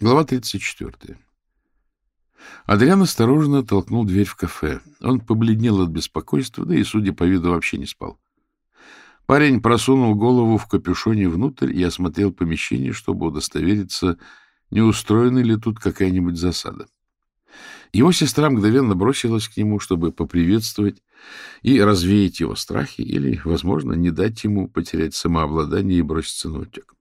Глава 34. Адриан осторожно толкнул дверь в кафе. Он побледнел от беспокойства, да и, судя по виду, вообще не спал. Парень просунул голову в капюшоне внутрь и осмотрел помещение, чтобы удостовериться, не устроена ли тут какая-нибудь засада. Его сестра мгновенно бросилась к нему, чтобы поприветствовать и развеять его страхи или, возможно, не дать ему потерять самообладание и броситься на утек.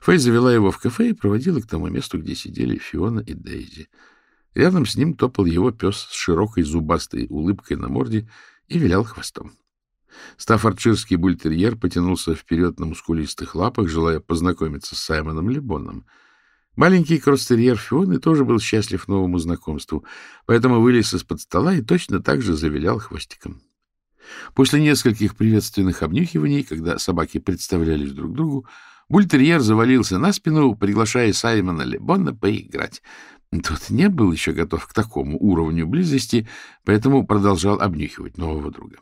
Фэй завела его в кафе и проводила к тому месту, где сидели Фиона и Дейзи. Рядом с ним топал его пес с широкой зубастой улыбкой на морде и вилял хвостом. Стаффордширский бультерьер потянулся вперед на мускулистых лапах, желая познакомиться с Саймоном Лебоном. Маленький кростерьер Фионы тоже был счастлив новому знакомству, поэтому вылез из-под стола и точно так же завилял хвостиком. После нескольких приветственных обнюхиваний, когда собаки представлялись друг другу, Бультерьер завалился на спину, приглашая Саймона Лебона поиграть. Тот не был еще готов к такому уровню близости, поэтому продолжал обнюхивать нового друга.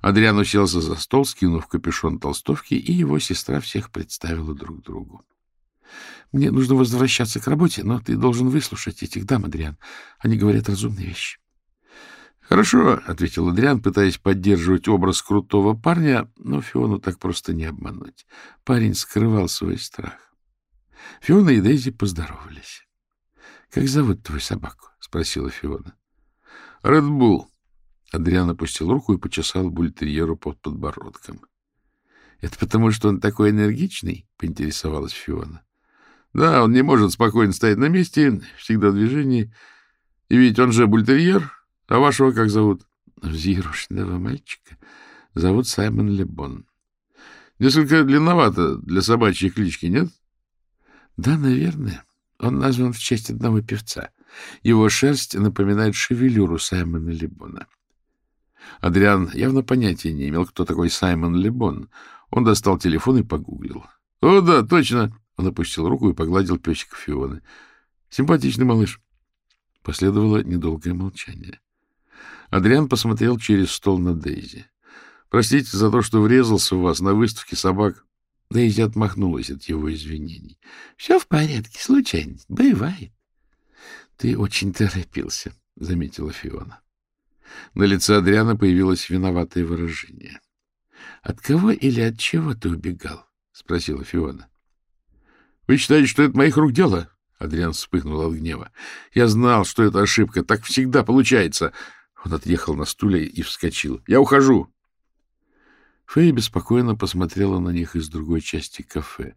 Адриан уселся за стол, скинув капюшон толстовки, и его сестра всех представила друг другу. — Мне нужно возвращаться к работе, но ты должен выслушать этих дам, Адриан. Они говорят разумные вещи. — Хорошо, — ответил Адриан, пытаясь поддерживать образ крутого парня, но Фиону так просто не обмануть. Парень скрывал свой страх. Фиона и Дейзи поздоровались. — Как зовут твою собаку? — спросила Фиона. — Редбул. Адриан опустил руку и почесал бультерьеру под подбородком. — Это потому, что он такой энергичный? — поинтересовалась Фиона. — Да, он не может спокойно стоять на месте, всегда в движении. И ведь он же бультерьер, а вашего как зовут? Взъерошенного мальчика зовут Саймон Лебон. Несколько длинновато для собачьей клички, нет? Да, наверное. Он назван в честь одного певца. Его шерсть напоминает шевелюру Саймона Лебона. Адриан явно понятия не имел, кто такой Саймон Лебон. Он достал телефон и погуглил. — О, да, точно! Он опустил руку и погладил песика Фионы. — Симпатичный малыш. Последовало недолгое молчание. Адриан посмотрел через стол на Дейзи. — Простите за то, что врезался в вас на выставке собак. Дейзи отмахнулась от его извинений. — Все в порядке, случайность. Бывает. — Ты очень торопился, — заметила Фиона. На лице Адриана появилось виноватое выражение. — От кого или от чего ты убегал? — спросила Фиона. — Вы считаете, что это моих рук дело? Адриан вспыхнул от гнева. — Я знал, что это ошибка. Так всегда получается. Он отъехал на стуле и вскочил. — Я ухожу! Фэй беспокойно посмотрела на них из другой части кафе.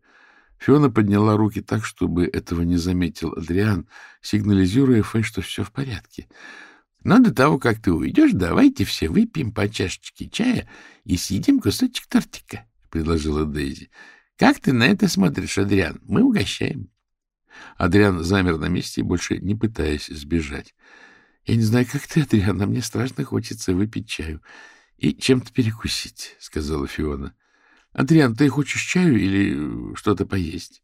Фиона подняла руки так, чтобы этого не заметил Адриан, сигнализируя Фэй, что все в порядке. — Но до того, как ты уйдешь, давайте все выпьем по чашечке чая и съедим кусочек тортика, — предложила Дейзи. — Как ты на это смотришь, Адриан? Мы угощаем. Адриан замер на месте, больше не пытаясь сбежать. — Я не знаю, как ты, Адриан, а мне страшно хочется выпить чаю и чем-то перекусить, — сказала Фиона. — Адриан, ты хочешь чаю или что-то поесть?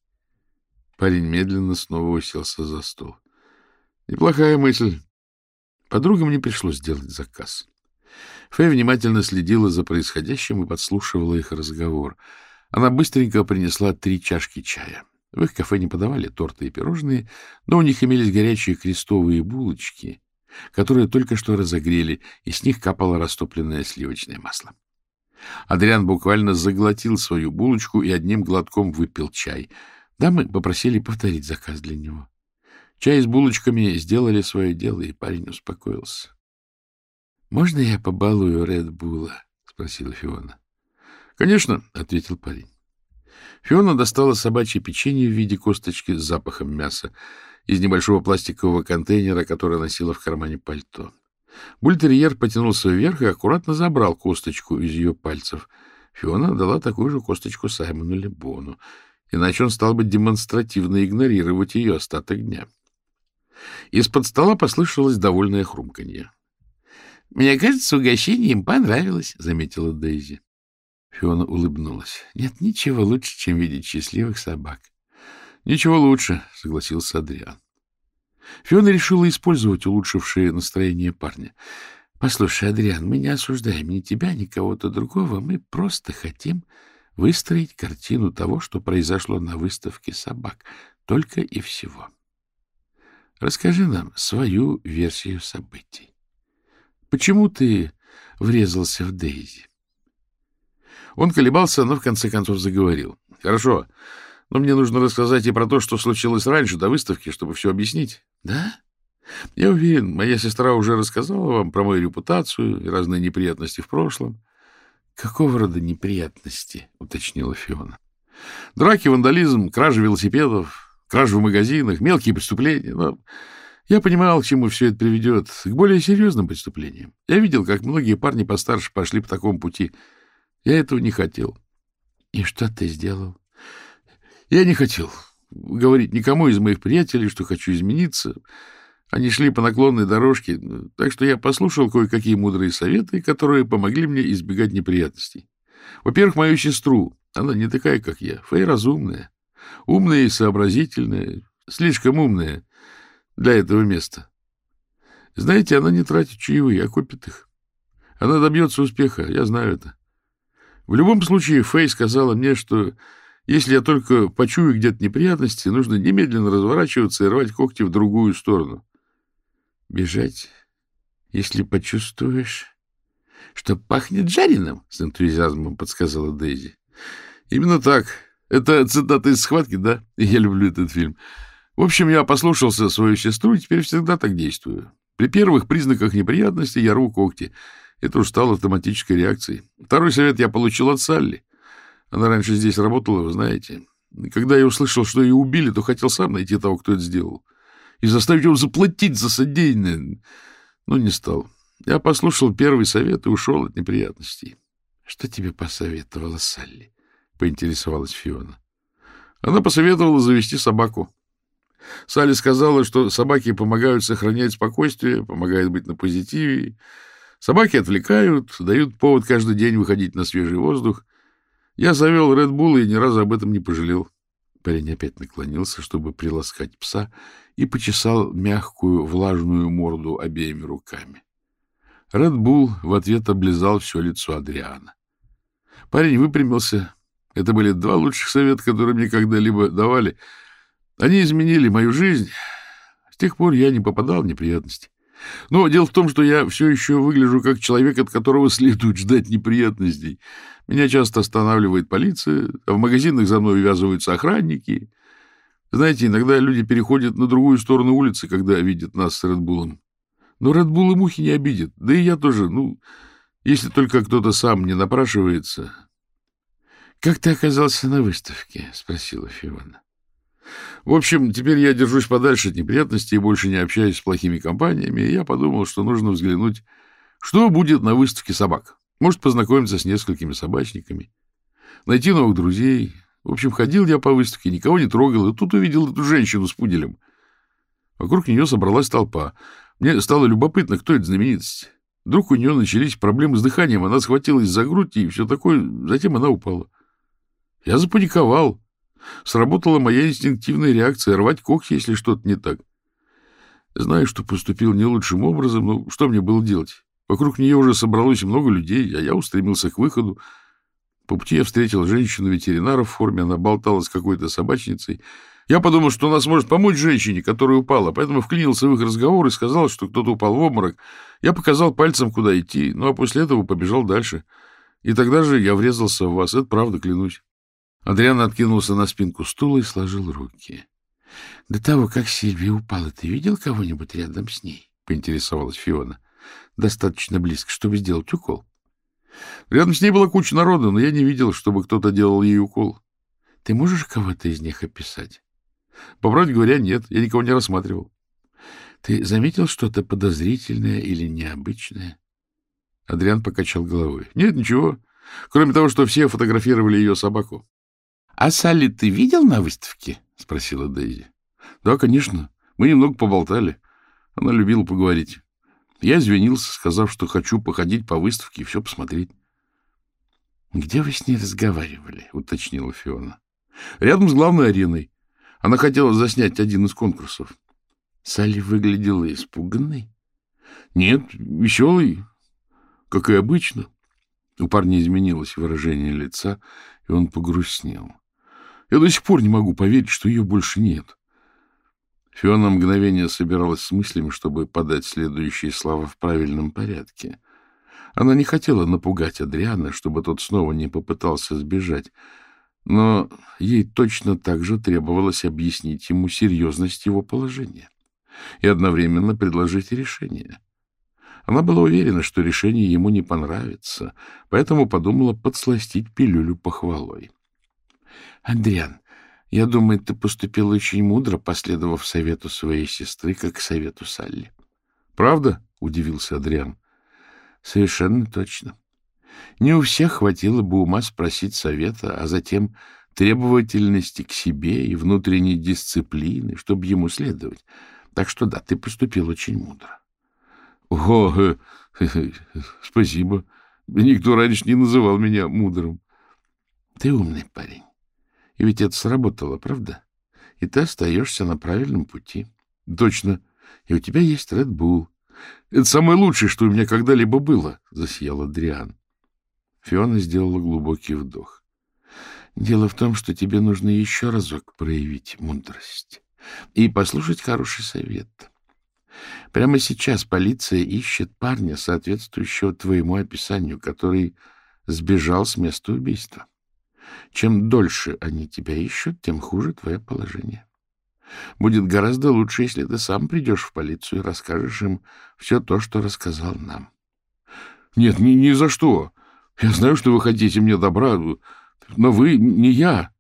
Парень медленно снова уселся за стол. — Неплохая мысль. Подругам не пришлось делать заказ. Фэй внимательно следила за происходящим и подслушивала их разговор. Она быстренько принесла три чашки чая. В их кафе не подавали торты и пирожные, но у них имелись горячие крестовые булочки, которые только что разогрели, и с них капало растопленное сливочное масло. Адриан буквально заглотил свою булочку и одним глотком выпил чай. Дамы попросили повторить заказ для него. Чай с булочками сделали свое дело, и парень успокоился. — Можно я побалую Редбула? — спросила Фиона. — Конечно, — ответил парень. Фиона достала собачье печенье в виде косточки с запахом мяса из небольшого пластикового контейнера, который носила в кармане пальто. Бультерьер потянулся вверх и аккуратно забрал косточку из ее пальцев. Фиона дала такую же косточку Саймону Лебону, иначе он стал бы демонстративно игнорировать ее остаток дня. Из-под стола послышалось довольное хрумканье. — Мне кажется, угощение им понравилось, — заметила Дейзи. Фиона улыбнулась. — Нет ничего лучше, чем видеть счастливых собак. — Ничего лучше, — согласился Адриан. Фиона решила использовать улучшившее настроение парня. — Послушай, Адриан, мы не осуждаем ни тебя, ни кого-то другого. Мы просто хотим выстроить картину того, что произошло на выставке собак. Только и всего. Расскажи нам свою версию событий. Почему ты врезался в Дейзи? Он колебался, но в конце концов заговорил. — Хорошо, но мне нужно рассказать и про то, что случилось раньше, до выставки, чтобы все объяснить. — Да? Я уверен, моя сестра уже рассказала вам про мою репутацию и разные неприятности в прошлом. — Какого рода неприятности? — уточнила Фиона. — Драки, вандализм, кражи велосипедов, кражи в магазинах, мелкие преступления. Но я понимал, к чему все это приведет, к более серьезным преступлениям. Я видел, как многие парни постарше пошли по такому пути. Я этого не хотел. — И что ты сделал? — Я не хотел говорить никому из моих приятелей, что хочу измениться. Они шли по наклонной дорожке, так что я послушал кое-какие мудрые советы, которые помогли мне избегать неприятностей. Во-первых, мою сестру. Она не такая, как я. Фэй разумная. Умная и сообразительная. Слишком умная для этого места. Знаете, она не тратит чаевые, а копит их. Она добьется успеха, я знаю это. В любом случае, Фэй сказала мне, что если я только почую где-то неприятности, нужно немедленно разворачиваться и рвать когти в другую сторону. Бежать, если почувствуешь, что пахнет жареным, — с энтузиазмом подсказала Дейзи. Именно так. Это цитата из «Схватки», да? Я люблю этот фильм. В общем, я послушался свою сестру и теперь всегда так действую. При первых признаках неприятности я рву когти. Это уж стало автоматической реакцией. Второй совет я получил от Салли. Она раньше здесь работала, вы знаете. И когда я услышал, что ее убили, то хотел сам найти того, кто это сделал и заставить его заплатить за содеянное. Но не стал. Я послушал первый совет и ушел от неприятностей. — Что тебе посоветовала Салли? — поинтересовалась Фиона. Она посоветовала завести собаку. Салли сказала, что собаки помогают сохранять спокойствие, помогают быть на позитиве. Собаки отвлекают, дают повод каждый день выходить на свежий воздух. Я завел Bull и ни разу об этом не пожалел. Парень опять наклонился, чтобы приласкать пса, и почесал мягкую влажную морду обеими руками. Ред Булл в ответ облизал все лицо Адриана. Парень выпрямился. Это были два лучших совета, которые мне когда-либо давали. Они изменили мою жизнь. С тех пор я не попадал в неприятности. Но дело в том, что я все еще выгляжу как человек, от которого следует ждать неприятностей. Меня часто останавливает полиция, а в магазинах за мной увязываются охранники. Знаете, иногда люди переходят на другую сторону улицы, когда видят нас с Редбулом. Но Редбул и мухи не обидят. Да и я тоже, ну, если только кто-то сам не напрашивается. — Как ты оказался на выставке? — спросила Фиона. В общем, теперь я держусь подальше от неприятностей и больше не общаюсь с плохими компаниями, и я подумал, что нужно взглянуть, что будет на выставке собак. Может, познакомиться с несколькими собачниками, найти новых друзей. В общем, ходил я по выставке, никого не трогал, и тут увидел эту женщину с пуделем. Вокруг нее собралась толпа. Мне стало любопытно, кто эта знаменитость. Вдруг у нее начались проблемы с дыханием, она схватилась за грудь и все такое, затем она упала. Я запаниковал. Сработала моя инстинктивная реакция — рвать когти, если что-то не так. Знаю, что поступил не лучшим образом, но что мне было делать? Вокруг нее уже собралось много людей, а я устремился к выходу. По пути я встретил женщину-ветеринара в форме, она болтала с какой-то собачницей. Я подумал, что она сможет помочь женщине, которая упала, поэтому вклинился в их разговор и сказал, что кто-то упал в обморок. Я показал пальцем, куда идти, ну а после этого побежал дальше. И тогда же я врезался в вас, это правда, клянусь. Адриан откинулся на спинку стула и сложил руки. — До того, как Сильвия упала, ты видел кого-нибудь рядом с ней? — поинтересовалась Фиона. — Достаточно близко, чтобы сделать укол. Рядом с ней была куча народа, но я не видел, чтобы кто-то делал ей укол. — Ты можешь кого-то из них описать? — По правде говоря, нет, я никого не рассматривал. — Ты заметил что-то подозрительное или необычное? Адриан покачал головой. — Нет, ничего. Кроме того, что все фотографировали ее собаку. — А Салли ты видел на выставке? — спросила Дейзи. — Да, конечно. Мы немного поболтали. Она любила поговорить. Я извинился, сказав, что хочу походить по выставке и все посмотреть. — Где вы с ней разговаривали? — уточнила Фиона. — Рядом с главной ареной. Она хотела заснять один из конкурсов. Салли выглядела испуганной? — Нет, веселый, как и обычно. У парня изменилось выражение лица, и он погрустнел. Я до сих пор не могу поверить, что ее больше нет. Фиона мгновение собиралась с мыслями, чтобы подать следующие слова в правильном порядке. Она не хотела напугать Адриана, чтобы тот снова не попытался сбежать, но ей точно так же требовалось объяснить ему серьезность его положения и одновременно предложить решение. Она была уверена, что решение ему не понравится, поэтому подумала подсластить пилюлю похвалой. — Андриан, я думаю, ты поступил очень мудро, последовав совету своей сестры, как совету Салли. — Правда? — удивился Адриан. — Совершенно точно. Не у всех хватило бы ума спросить совета, а затем требовательности к себе и внутренней дисциплины, чтобы ему следовать. Так что да, ты поступил очень мудро. — О, э, э, спасибо. Никто раньше не называл меня мудрым. — Ты умный парень. И ведь это сработало, правда? И ты остаешься на правильном пути. — Точно. И у тебя есть Red Bull. Это самое лучшее, что у меня когда-либо было, — засиял Адриан. Фиона сделала глубокий вдох. — Дело в том, что тебе нужно еще разок проявить мудрость и послушать хороший совет. Прямо сейчас полиция ищет парня, соответствующего твоему описанию, который сбежал с места убийства. Чем дольше они тебя ищут, тем хуже твое положение. Будет гораздо лучше, если ты сам придешь в полицию и расскажешь им все то, что рассказал нам. — Нет, ни, ни за что. Я знаю, что вы хотите мне добра, но вы не я.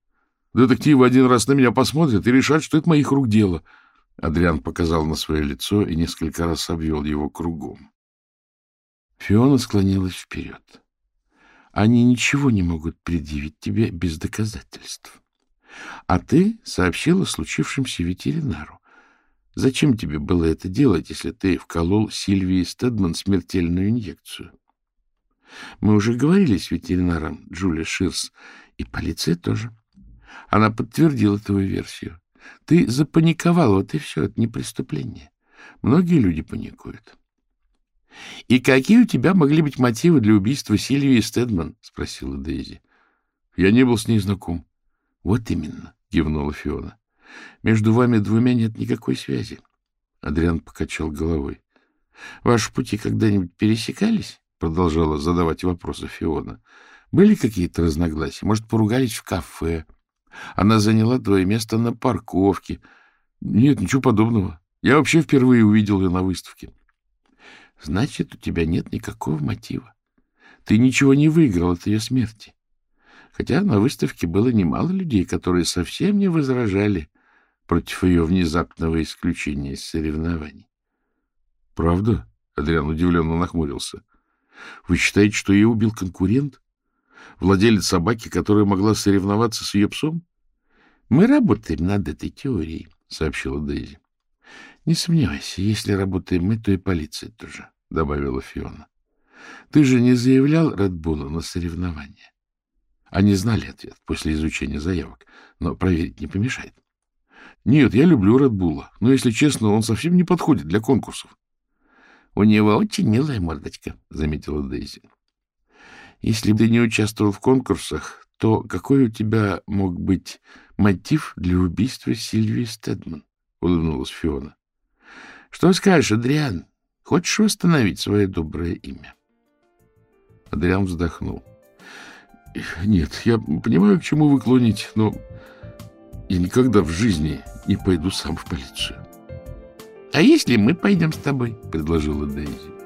Детективы один раз на меня посмотрят и решат, что это моих рук дело. Адриан показал на свое лицо и несколько раз обвел его кругом. Фиона склонилась вперед. Они ничего не могут предъявить тебе без доказательств. А ты сообщила о случившемся ветеринару. Зачем тебе было это делать, если ты вколол Сильвии Стедман смертельную инъекцию? Мы уже говорили с ветеринаром Джули Ширс, и полиция тоже. Она подтвердила твою версию. Ты запаниковал, вот и все, это не преступление. Многие люди паникуют. — И какие у тебя могли быть мотивы для убийства Сильвии Стедман? — спросила Дейзи. — Я не был с ней знаком. — Вот именно, — кивнула Фиона. — Между вами двумя нет никакой связи. Адриан покачал головой. — Ваши пути когда-нибудь пересекались? — продолжала задавать вопросы Фиона. — Были какие-то разногласия? Может, поругались в кафе? — она заняла твое место на парковке. Нет, ничего подобного. Я вообще впервые увидел ее на выставке. Значит, у тебя нет никакого мотива. Ты ничего не выиграл от ее смерти. Хотя на выставке было немало людей, которые совсем не возражали против ее внезапного исключения из соревнований. — Правда? — Адриан удивленно нахмурился. — Вы считаете, что ее убил конкурент? Владелец собаки, которая могла соревноваться с ее псом? — Мы работаем над этой теорией, — сообщила Дейзи. — Не сомневайся, если работаем мы, то и полиция тоже, — добавила Фиона. — Ты же не заявлял Редбулу на соревнования? Они знали ответ после изучения заявок, но проверить не помешает. — Нет, я люблю Редбула, но, если честно, он совсем не подходит для конкурсов. — У него очень милая мордочка, — заметила Дейзи. — Если бы ты не участвовал в конкурсах, то какой у тебя мог быть мотив для убийства Сильвии Стедман? — улыбнулась Фиона. — Что скажешь, Адриан? Хочешь восстановить свое доброе имя? Адриан вздохнул. — Нет, я понимаю, к чему вы клоните, но я никогда в жизни не пойду сам в полицию. — А если мы пойдем с тобой? — предложила Дейзи.